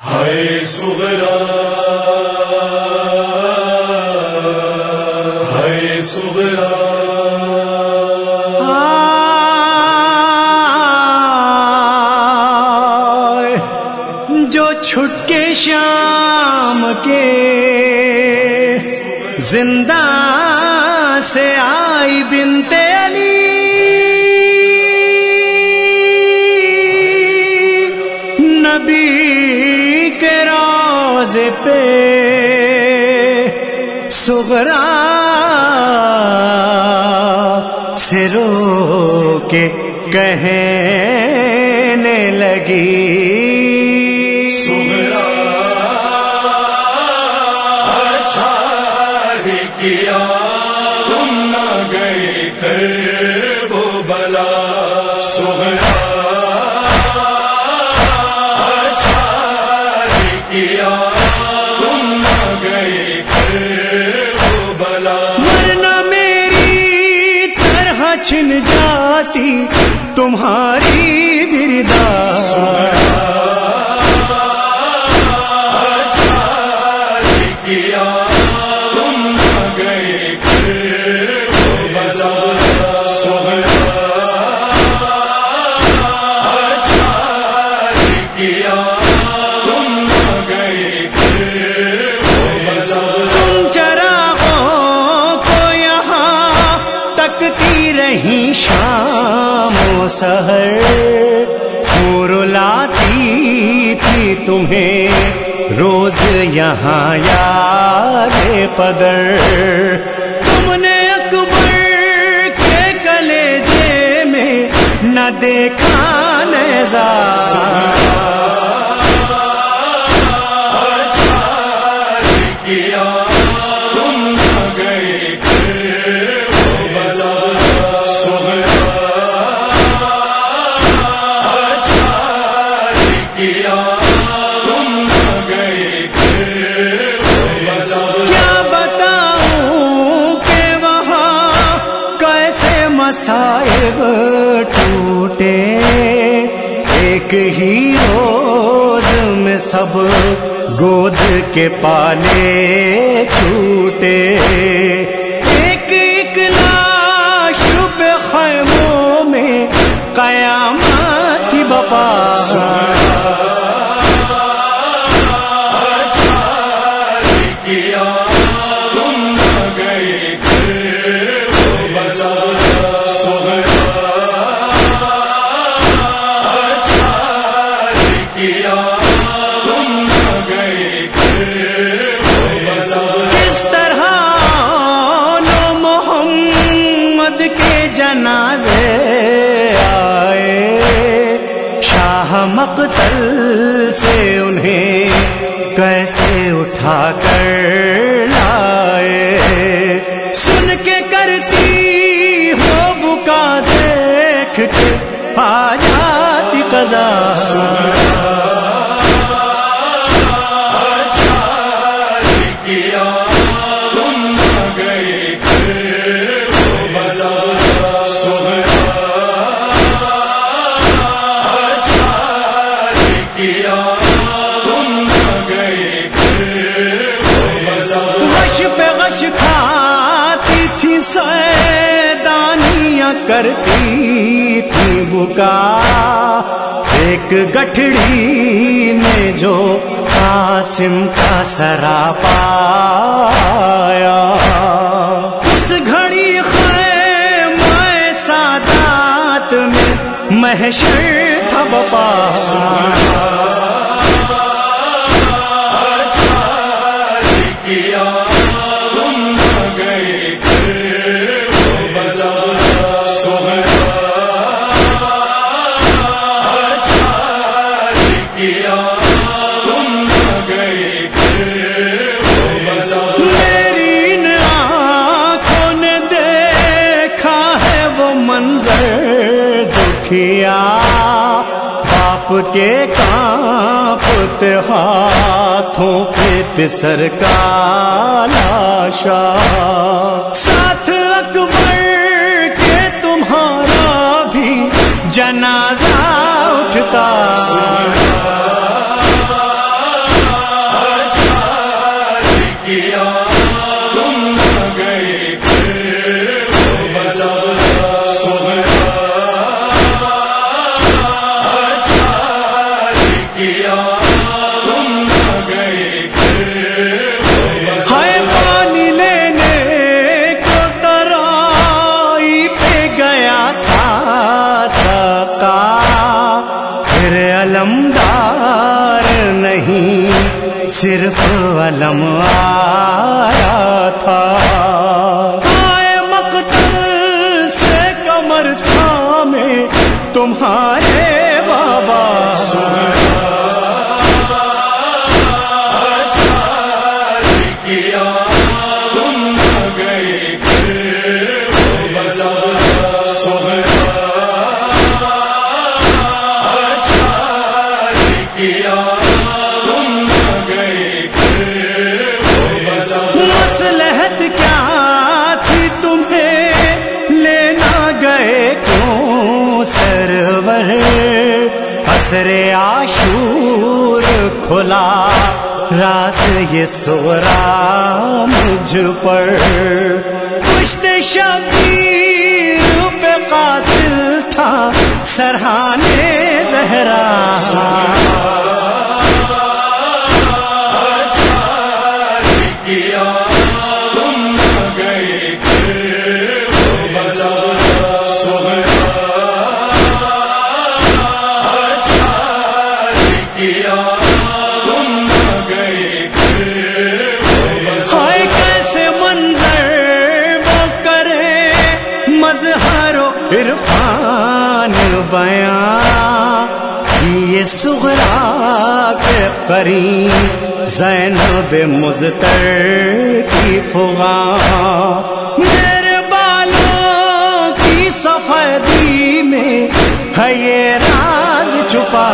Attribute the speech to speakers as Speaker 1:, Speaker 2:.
Speaker 1: ہے سغرا ہے سغرا
Speaker 2: جو چھٹ کے شام کے زندہ سے آئی بنتے علی نبی روزے پہ سغرا سے رو کے کہنے لگی۔
Speaker 1: سغرا اچھا کیا، تم نہ گئے کر وہ بلا۔ سغرا
Speaker 2: تمہاری شام سہر پور لاتی تھی تمہیں۔ روز یہاں یاد پدر تم نے اکبر کے کلیجے میں نہ دیکھا نیزا ایک ہی روز میں سب گود کے پالے چھوٹے۔ ایک ایک لاش پہ خیموں میں قیامت کی بپا۔ جنازے آئے۔ شاہ مقتل سے انہیں کیسے اٹھا کر لائے؟ سن کے کرتی ہو بکا دیکھ کے، آ جاتی قضا۔ کرتی تھی بکا۔ ایک گٹھڑی میں جو قاسم کا سرا پایا۔ اس گھڑی خیمہ سادات میں محشر تھا بپا۔ دکھیا باپ کے کانپتے ہاتھوں پہ پسر کا لاشا صرف علم حسر آشور کھلا، راز یہ سورا مجھ پر۔ کشت شبیر پہ قاتل تھا سرحانے زہرا۔
Speaker 1: کیا۔
Speaker 2: عرفان بیان یہ سغرا کے قریب زینب مزتر کی فغاں میرے بالوں کی سفیدی میں ہے یہ راز چھپا